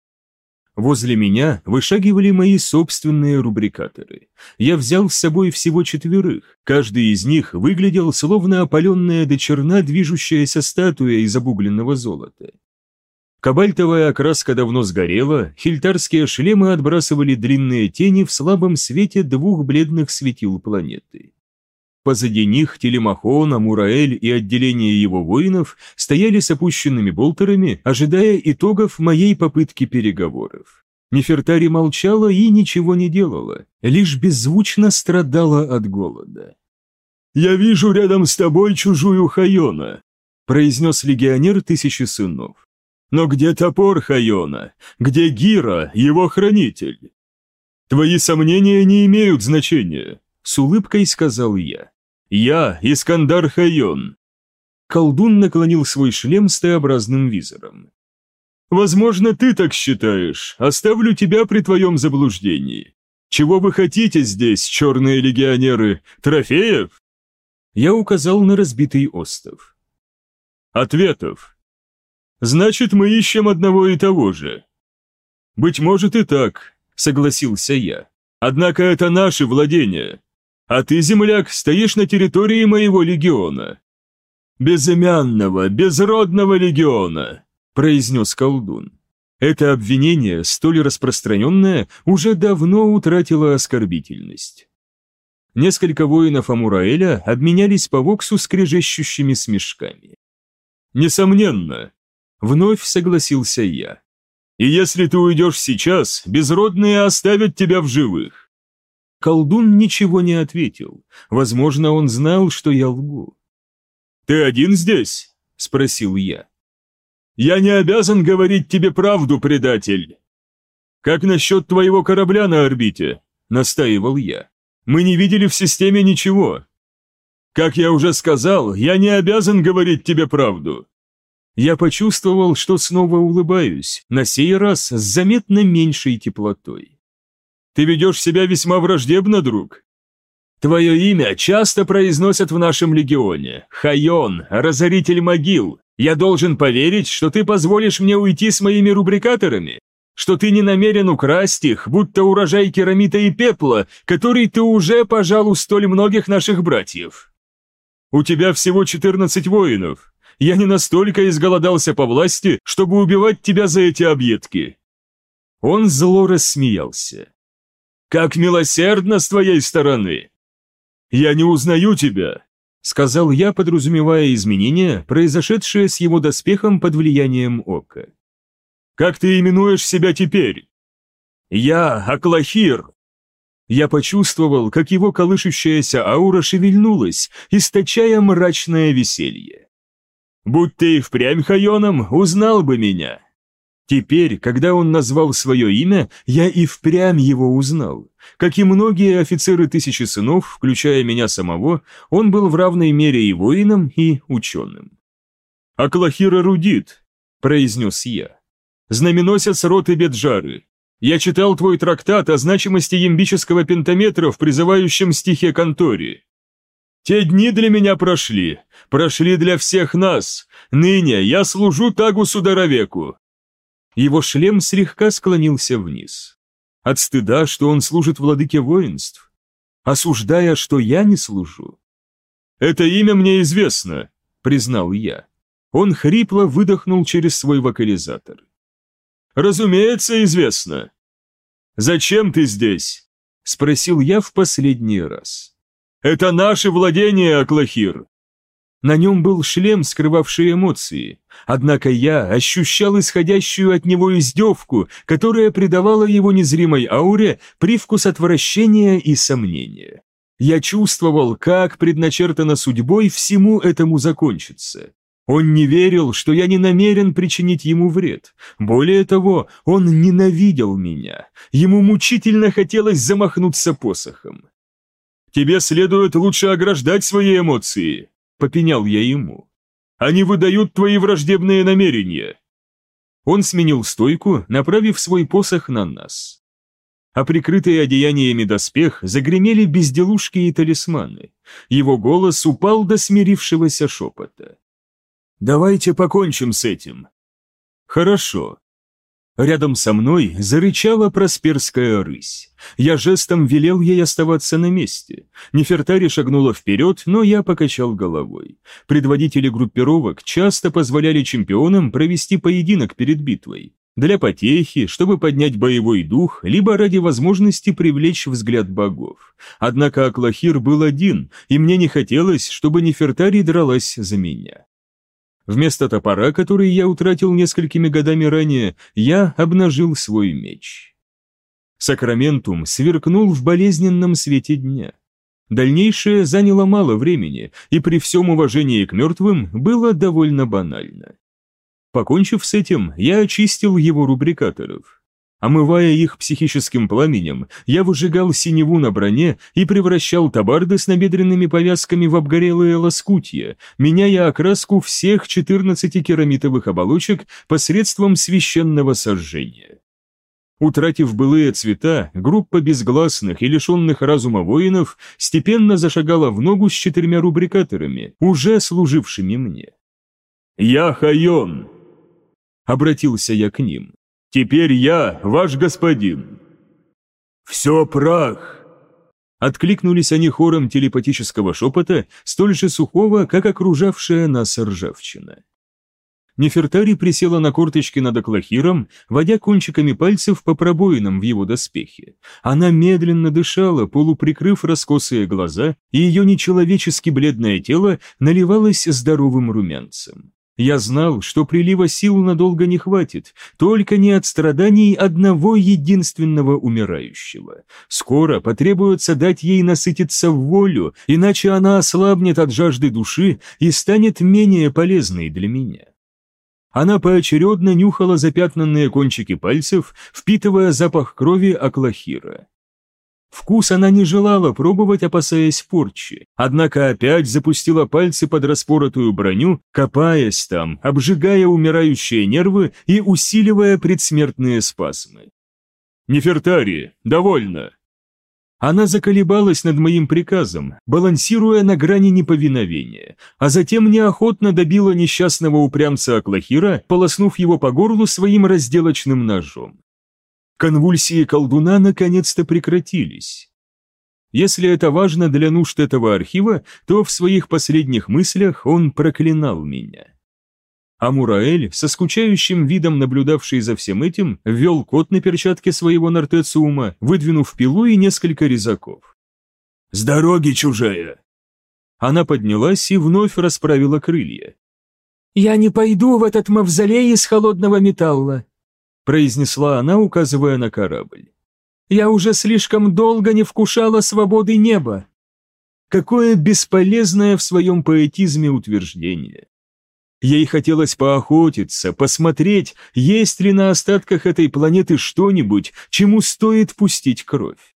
[SPEAKER 1] Возле меня вышагивали мои собственные рубрикаторы. Я взял с собой всего четверых, каждый из них выглядел словно опаленная до черна движущаяся статуя из обугленного золота. Кабальтовая окраска давно сгорела, хильтарские шлемы отбрасывали длинные тени в слабом свете двух бледных светил планеты. Позади них Телемахон, Амураэль и отделение его воинов стояли с опущенными болтерами, ожидая итогов моей попытки переговоров. Нефертари молчала и ничего не делала, лишь беззвучно страдала от голода.
[SPEAKER 3] «Я вижу рядом с тобой чужую Хайона»,
[SPEAKER 1] произнес легионер тысячи сынов.
[SPEAKER 3] Но где топор Хайона? Где Гира, его хранитель? Твои сомнения не имеют значения, с улыбкой сказал я. Я Искандар Хайон.
[SPEAKER 1] Колдун наклонил свой шлем с Т-образным визором.
[SPEAKER 3] «Возможно, ты так считаешь. Оставлю тебя при твоем заблуждении. Чего вы хотите здесь, черные легионеры? Трофеев?»
[SPEAKER 1] Я указал на разбитый остов.
[SPEAKER 3] «Ответов. Значит, мы ищем одного и того же. Быть может и так, согласился я. Однако это наши владения. А ты, земляк, стоишь на территории моего легиона. Безымянного, безродного легиона, произнес колдун.
[SPEAKER 1] Это обвинение, столь распространенное, уже давно утратило оскорбительность. Несколько воинов Амураэля обменялись по Воксу скрежещущими смешками.
[SPEAKER 3] «Несомненно»,
[SPEAKER 1] Вновь согласился я.
[SPEAKER 3] «И если ты уйдешь сейчас, безродные оставят тебя в живых».
[SPEAKER 1] Колдун ничего не ответил. Возможно, он знал, что я лгу.
[SPEAKER 3] «Ты один здесь?» – спросил я.
[SPEAKER 1] «Я не обязан говорить тебе правду, предатель!»
[SPEAKER 3] «Как насчет твоего корабля на орбите?» – настаивал я. «Мы не видели в системе ничего». «Как я уже сказал, я не обязан говорить тебе правду».
[SPEAKER 2] Я почувствовал, что снова улыбаюсь, на сей раз с заметно меньшей теплотой.
[SPEAKER 3] «Ты ведешь себя весьма враждебно, друг», Твое имя часто произносят в нашем легионе. Хайон, разоритель могил. Я должен поверить, что ты позволишь мне уйти с моими рубрикаторами? Что ты не намерен украсть их, будто урожай керамита и пепла, который ты уже пожал у столь многих наших братьев? У тебя всего 14 воинов. Я не настолько изголодался по власти, чтобы убивать тебя за эти объедки. Он зло рассмеялся. «Как милосердно с твоей стороны! «Я не узнаю тебя», — сказал я, подразумевая изменения, произошедшие с его доспехом под влиянием ока. «Как ты именуешь себя теперь?» «Я Аклахир». Я почувствовал, как его колышущаяся аура шевельнулась, источая мрачное веселье. «Будь ты и впрямь Хайоном, узнал бы меня», Теперь, когда он назвал свое имя, я и впрямь его узнал. Как и многие офицеры Тысячи Сынов, включая меня самого, он был в равной мере и воином, и ученым. «Аклахира Рудит», — произнес я. «Знаменосец роты Беджары. Я читал твой трактат о значимости ямбического пентаметра в призывающем стихе конторе. Те дни для меня прошли, прошли для всех нас. Ныне я служу Тагусу Даровеку, его шлем слегка склонился вниз. От стыда, что он служит владыке воинств, осуждая, что я не служу. «Это имя мне известно», — признал я. Он хрипло выдохнул через свой вокализатор. «Разумеется, известно». «Зачем ты здесь?» — спросил я в последний раз. «Это наше владение, Аклахир. На нем был шлем, скрывавший эмоции. Однако я ощущал исходящую от него издевку, которая придавала его незримой ауре привкус отвращения и сомнения. Я чувствовал, как предначертано судьбой всему этому закончится. Он не верил, что я не намерен причинить ему вред. Более того, он ненавидел меня. Ему мучительно хотелось замахнуться посохом. «Тебе следует лучше ограждать свои эмоции», попенял я ему. «Они выдают твои враждебные намерения!» Он сменил стойку, направив свой посох на нас. А прикрытые одеяниями доспех загремели безделушки и талисманы. Его голос упал до смирившегося шепота. «Давайте покончим с этим». «Хорошо», Рядом со мной зарычала просперская рысь. Я жестом велел ей оставаться на месте. Нефертари шагнула вперед, но я покачал головой. Предводители группировок часто позволяли чемпионам провести поединок перед битвой. Для потехи, чтобы поднять боевой дух, либо ради возможности привлечь взгляд богов. Однако Аклахир был один, и мне не хотелось, чтобы Нефертари дралась за меня. Вместо топора, который я утратил несколькими годами ранее, я обнажил свой меч. Сакраментум сверкнул в болезненном свете дня. Дальнейшее заняло мало времени, и при всем уважении к мертвым было довольно банально. Покончив с этим, я очистил его рубрикаторов. Омывая их психическим пламенем, я выжигал синеву на броне и превращал табарды с набедренными повязками в обгорелые лоскутья, меняя окраску всех 14 керамитовых оболочек посредством священного сожжения. Утратив былые цвета, группа безгласных и лишенных разума воинов степенно зашагала в ногу с четырьмя рубрикаторами, уже служившими мне. «Я Хайон!» Обратился я к ним. Теперь я ваш господин». «Все прах!» Откликнулись они хором телепатического шепота, столь же сухого, как окружавшая нас ржавчина. Нефертари присела на корточки над Аклахиром, водя кончиками пальцев по пробоинам в его доспехе. Она медленно дышала, полуприкрыв раскосые глаза, и ее нечеловечески бледное тело наливалось здоровым румянцем. Я знал, что прилива сил надолго не хватит, только не от страданий одного единственного умирающего. Скоро потребуется дать ей насытиться в волю, иначе она ослабнет от жажды души и станет менее полезной для меня.
[SPEAKER 1] Она поочередно нюхала запятнанные кончики пальцев, впитывая запах крови Аклахира. Вкус она не желала пробовать, опасаясь порчи, однако опять запустила пальцы под распоротую броню, копаясь там, обжигая умирающие нервы и усиливая предсмертные спазмы. «Нефертари, довольно!» Она заколебалась над моим приказом, балансируя на грани неповиновения, а затем неохотно добила несчастного упрямца Аклахира, полоснув его по горлу своим разделочным ножом. Конвульсии колдуна наконец-то прекратились. Если это важно для нужд этого архива, то в своих последних мыслях он проклинал меня. А Мураэль, со скучающим видом наблюдавший за всем этим, ввел код на перчатке своего нартециума, выдвинув пилу и несколько резаков. «С дороги, чужая!» Она поднялась и вновь расправила крылья.
[SPEAKER 2] «Я не пойду в этот мавзолей из холодного металла», произнесла она, указывая на корабль. «Я уже слишком долго не вкушала свободы неба». Какое бесполезное в своем поэтизме утверждение. Ей хотелось поохотиться, посмотреть, есть ли на остатках этой планеты что-нибудь, чему стоит пустить кровь.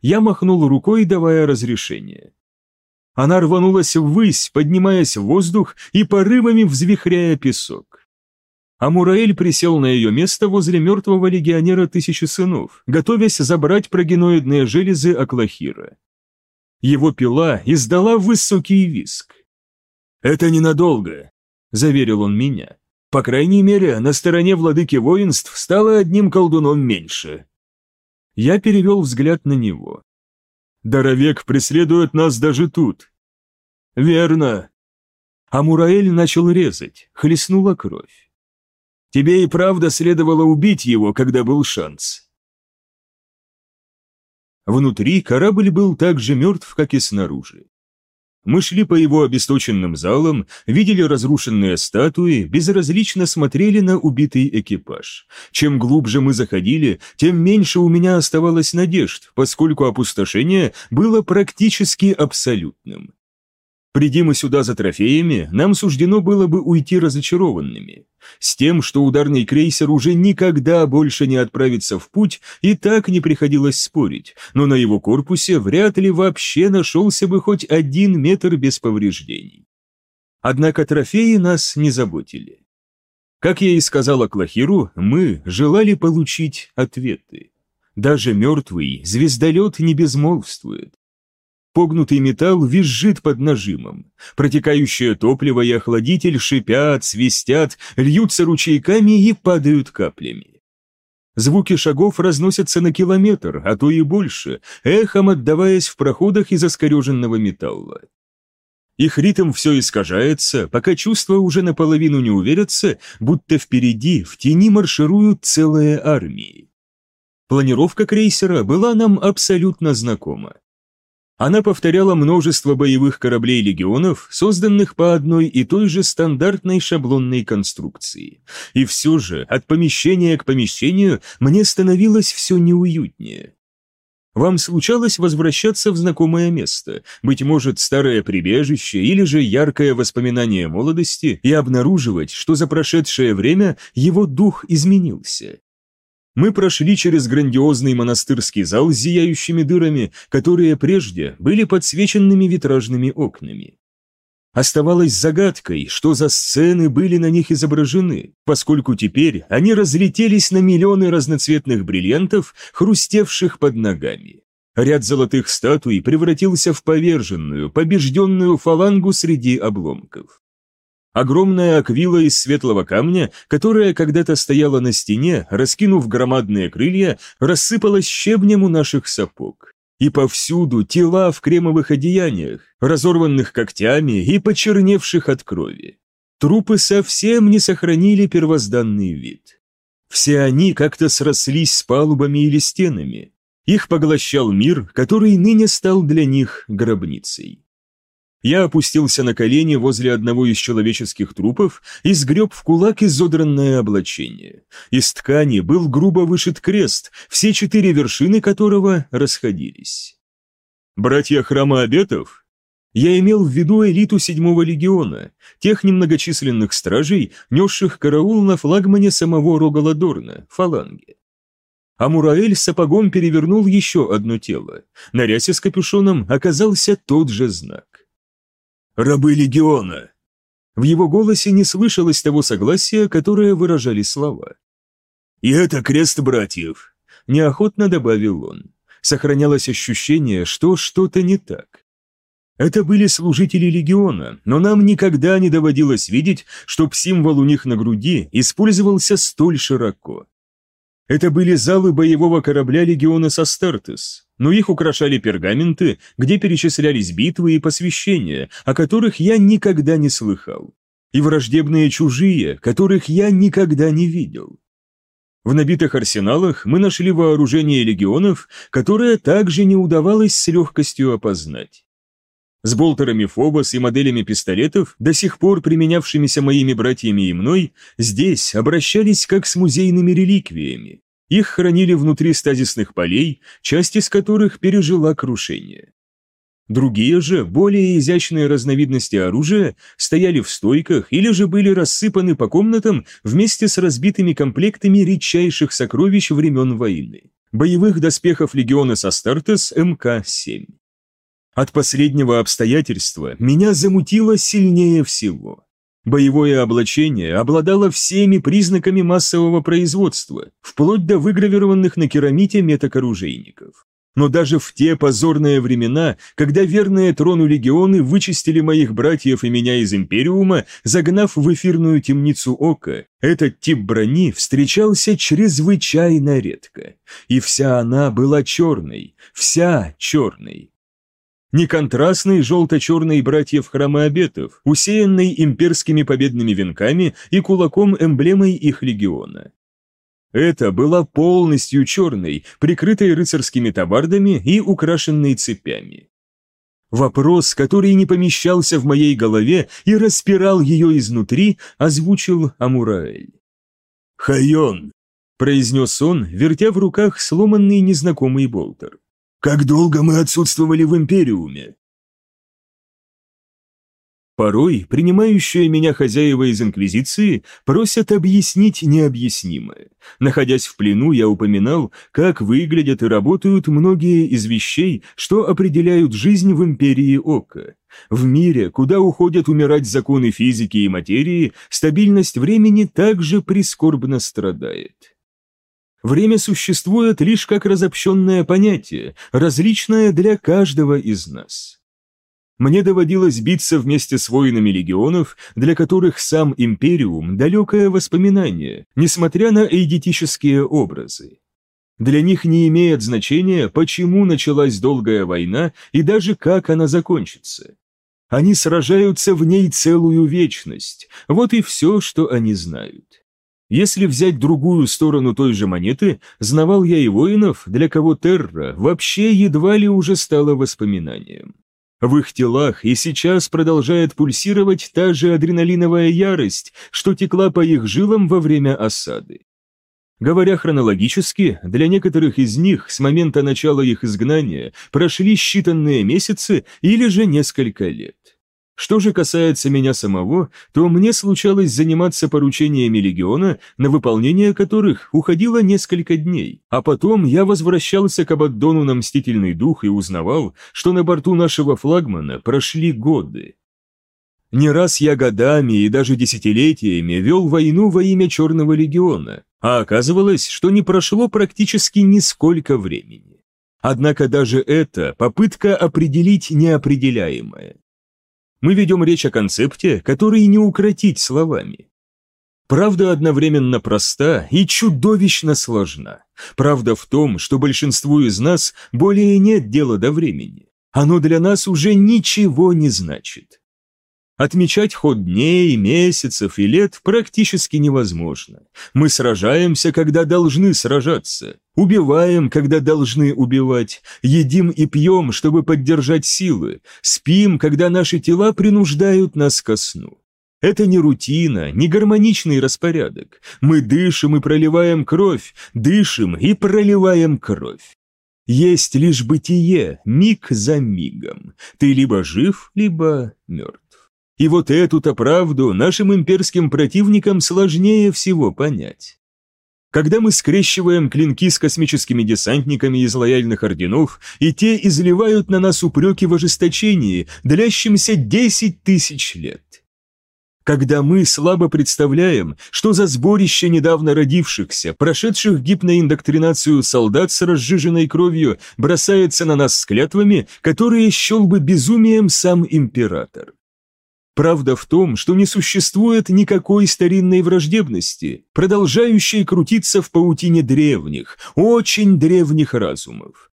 [SPEAKER 2] Я махнул рукой, давая разрешение. Она рванулась ввысь, поднимаясь в воздух и порывами взвихряя песок. Амураэль присел на ее место возле мертвого легионера Тысячи Сынов, готовясь забрать прогеноидные железы Аклахира. Его пила издала высокий виск. «Это ненадолго», заверил он меня. По крайней мере, на стороне владыки воинств стало одним колдуном меньше. Я перевел взгляд на него. Даровек преследует нас даже тут. Верно. Амураэль начал резать, хлестнула кровь. Тебе и правда следовало убить его, когда был шанс. Внутри корабль был так же мертв, как и снаружи. Мы шли по его обесточенным залам, видели разрушенные статуи, безразлично смотрели на убитый экипаж. Чем глубже мы заходили, тем меньше у меня оставалось надежд, поскольку опустошение было практически абсолютным. Приди мы сюда за трофеями, нам суждено было бы уйти разочарованными. С тем, что ударный крейсер уже никогда больше не отправится в путь, и так не приходилось спорить, но на его корпусе вряд ли вообще нашелся бы хоть один метр без повреждений. Однако трофеи нас не заботили. Как я и сказал Аклахиру, мы желали получить ответы. Даже мертвый звездолет не безмолвствует. Погнутый металл визжит под нажимом. Протекающее топливо и охладитель шипят, свистят, льются ручейками и падают каплями. Звуки шагов разносятся на километр, а то и больше, эхом отдаваясь в проходах из оскореженного металла. Их ритм все искажается, пока чувства уже наполовину не уверятся, будто впереди, в тени маршируют целые армии. Планировка крейсера была нам абсолютно знакома. Она повторяла множество боевых кораблей легионов, созданных по одной и той же стандартной шаблонной конструкции. И все же, от помещения к помещению мне становилось все неуютнее. Вам случалось возвращаться в знакомое место, быть может, старое прибежище или же яркое воспоминание молодости, и обнаруживать, что за прошедшее время его дух изменился. Мы прошли через грандиозный монастырский зал с зияющими дырами, которые прежде были подсвеченными витражными окнами. Оставалось загадкой, что за сцены были на них изображены, поскольку теперь они разлетелись на миллионы разноцветных бриллиантов, хрустевших под ногами. Ряд золотых статуй превратился в поверженную, побежденную фалангу среди обломков. Огромная аквила из светлого камня, которая когда-то стояла на стене, раскинув громадные крылья, рассыпалась щебнем у наших сапог. И повсюду тела в кремовых одеяниях, разорванных когтями и почерневших от крови. Трупы совсем не сохранили первозданный вид. Все они как-то срослись с палубами или стенами. Их поглощал мир, который ныне стал для них гробницей. Я опустился на колени возле одного из человеческих трупов и сгреб в кулак изодранное облачение. Из ткани был грубо вышит крест, все четыре вершины которого расходились. «Братья храма обетов?»
[SPEAKER 1] Я имел в виду элиту седьмого легиона, тех немногочисленных стражей, несших караул на флагмане самого Рогаладорна, фаланги. Амураэль сапогом перевернул еще одно тело. На рясе с капюшоном оказался тот же знак. «Рабы легиона!» В его голосе не слышалось того согласия, которое выражали слова. «И это крест братьев», – неохотно добавил он. Сохранялось ощущение, что что-то не так. Это были служители легиона, но нам никогда не доводилось видеть, чтоб символ у них на груди использовался столь широко. Это были залы боевого корабля легиона Састартес, но их украшали пергаменты, где перечислялись битвы и посвящения, о которых я никогда не слыхал, и враждебные чужие, которых я никогда не видел. В набитых арсеналах мы нашли вооружение легионов, которое также не удавалось с легкостью опознать. С болтерами Фобос и моделями пистолетов, до сих пор применявшимися моими братьями и мной, здесь обращались как с музейными реликвиями. Их хранили внутри стазисных полей, часть из которых пережила крушение. Другие же, более изящные разновидности оружия, стояли в стойках или же были рассыпаны по комнатам вместе с разбитыми комплектами редчайших сокровищ времен войны. Боевых доспехов легиона Састартес МК-7. От последнего обстоятельства меня замутило сильнее всего. Боевое облачение обладало всеми признаками массового производства, вплоть до выгравированных на керамите меток оружейников. Но даже в те позорные времена, когда верные трону легионы вычистили моих братьев и меня из Империума, загнав в эфирную темницу ока, этот тип брони встречался чрезвычайно редко. И вся она была черной, вся черной. Не контрастный желто-черный братьев храма обетов, усеянный имперскими победными венками и кулаком эмблемой их легиона. Это была полностью черной, прикрытой рыцарскими табардами и украшенной цепями. Вопрос, который не помещался в моей голове и распирал ее изнутри, озвучил Амураэль. «Хайон!» – произнес он, вертя в руках сломанный незнакомый болтер. «Как долго мы отсутствовали в Империуме?» Порой принимающие меня хозяева из Инквизиции просят объяснить необъяснимое. Находясь в плену, я упоминал, как выглядят и работают многие из вещей, что определяют жизнь в Империи Ока. В мире, куда уходят умирать законы физики и материи, стабильность времени также прискорбно страдает. Время существует лишь как разобщенное понятие, различное для каждого из нас. Мне доводилось биться вместе с воинами легионов, для которых сам Империум – далекое воспоминание, несмотря на эйдетические образы. Для них не имеет значения, почему началась долгая война и даже как она закончится. Они сражаются в ней целую вечность, вот и все, что они знают. Если взять другую сторону той же монеты, знавал я и воинов, для кого Терра вообще едва ли уже стала воспоминанием. В их телах и сейчас продолжает пульсировать та же адреналиновая ярость, что текла по их жилам во время осады. Говоря хронологически, для некоторых из них с момента начала их изгнания прошли считанные месяцы или же несколько лет. Что же касается меня самого, то мне случалось заниматься поручениями легиона, на выполнение которых уходило несколько дней, а потом я возвращался к Абаддону на Мстительный Дух и узнавал, что на борту нашего флагмана прошли годы. Не раз я годами и даже десятилетиями вел войну во имя Черного легиона, а оказывалось, что не прошло практически нисколько времени. Однако даже это попытка определить неопределяемое мы ведем речь о концепте, который не укротить словами. Правда одновременно проста и чудовищно сложна. Правда в том, что большинству из нас более нет дела до времени. Оно для нас уже ничего не значит. Отмечать ход дней, месяцев и лет практически невозможно. Мы сражаемся, когда должны сражаться, убиваем, когда должны убивать, едим и пьем, чтобы поддержать силы, спим, когда наши тела принуждают нас ко сну. Это не рутина, не гармоничный распорядок. Мы дышим и проливаем кровь, дышим и проливаем кровь. Есть лишь бытие, миг за мигом. Ты либо жив, либо мертв. И вот эту-то правду нашим имперским противникам сложнее всего понять. Когда мы скрещиваем клинки с космическими десантниками из лояльных орденов, и те изливают на нас упреки в ожесточении, длящимся десять тысяч лет. Когда мы слабо представляем, что за сборище недавно родившихся, прошедших гипноиндоктринацию солдат с разжиженной кровью бросается на нас с клятвами, которые счел бы безумием сам император. Правда в том, что не существует никакой старинной враждебности, продолжающей крутиться в паутине древних, очень древних разумов.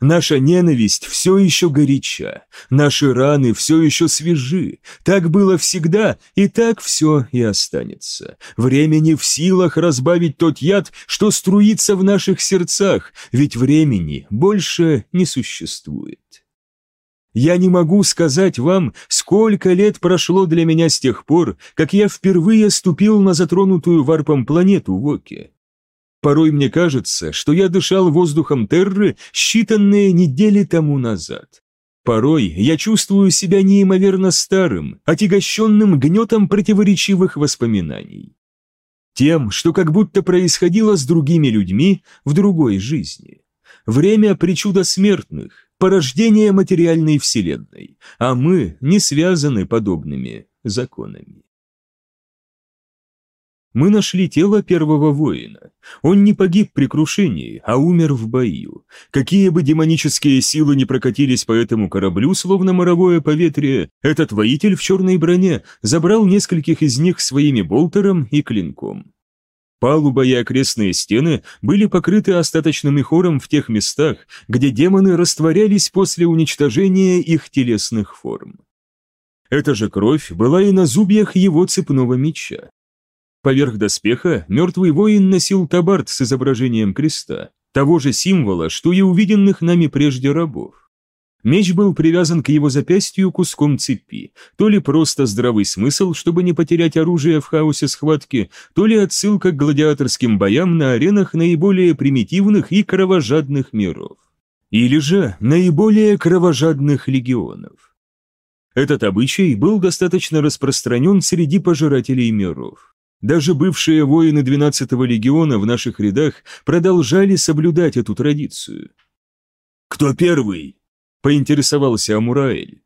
[SPEAKER 1] Наша ненависть все еще горяча, наши раны все еще свежи. Так было всегда, и так все и останется. Время не в силах разбавить тот яд, что струится в наших сердцах, ведь времени больше не существует. Я не могу сказать вам, сколько лет прошло для меня с тех пор, как я впервые ступил на затронутую варпом планету Воке. Порой мне кажется, что я дышал воздухом Терры считанные недели тому назад. Порой я чувствую себя неимоверно старым, отягощенным гнетом противоречивых воспоминаний. Тем, что как будто происходило с другими людьми в другой жизни. Время причуда смертных, порождение материальной вселенной, а мы не связаны подобными законами. Мы нашли тело первого воина. Он не погиб при крушении, а умер в бою. Какие бы демонические силы не прокатились по этому кораблю, словно моровое поветрие, этот воитель в черной броне забрал нескольких из них своими болтером и клинком. Палуба и окрестные стены были покрыты остаточным хором в тех местах, где демоны растворялись после уничтожения их телесных форм. Эта же кровь была и на зубьях его цепного меча. Поверх доспеха мертвый воин носил табард с изображением креста, того же символа, что и увиденных нами прежде рабов. Меч был привязан к его запястью куском цепи, то ли просто здравый смысл, чтобы не потерять оружие в хаосе схватки, то ли отсылка к гладиаторским боям на аренах наиболее примитивных и кровожадных миров. Или же наиболее кровожадных легионов. Этот обычай был достаточно распространен среди пожирателей миров. Даже бывшие воины 12-го легиона в наших рядах продолжали соблюдать эту традицию. «Кто первый?» Поинтересовался Амураэль.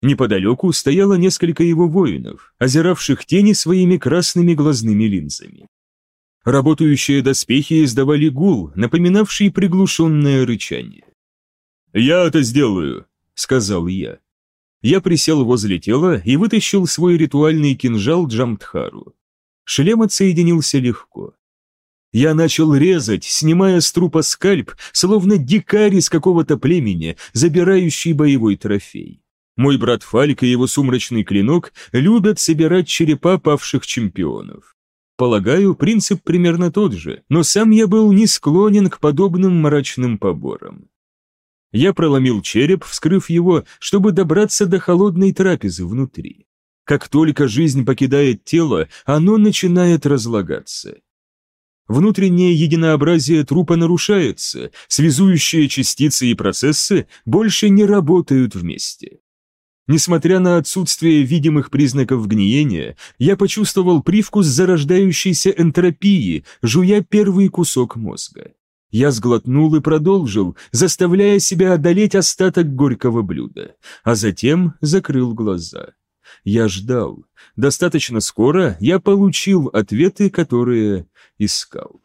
[SPEAKER 1] Неподалеку стояло несколько его воинов, озиравших тени своими красными глазными линзами. Работающие доспехи издавали гул, напоминавший приглушенное рычание. «Я это сделаю», — сказал я. Я присел возле тела и вытащил свой ритуальный кинжал Джамтхару. Шлем отсоединился легко. Я начал резать, снимая с трупа скальп, словно дикарь из какого-то племени, забирающий боевой трофей. Мой брат Фальк и его сумрачный клинок любят собирать черепа павших чемпионов. Полагаю, принцип примерно тот же, но сам я был не склонен к подобным мрачным поборам. Я проломил череп, вскрыв его, чтобы добраться до холодной трапезы внутри. Как только жизнь покидает тело, оно начинает разлагаться. Внутреннее единообразие трупа нарушается, связующие частицы и процессы больше не работают вместе. Несмотря на отсутствие видимых признаков гниения, я почувствовал привкус зарождающейся энтропии, жуя первый кусок мозга. Я сглотнул и продолжил, заставляя себя одолеть остаток горького блюда, а затем закрыл глаза. Я ждал. Достаточно скоро я получил ответы, которые искал.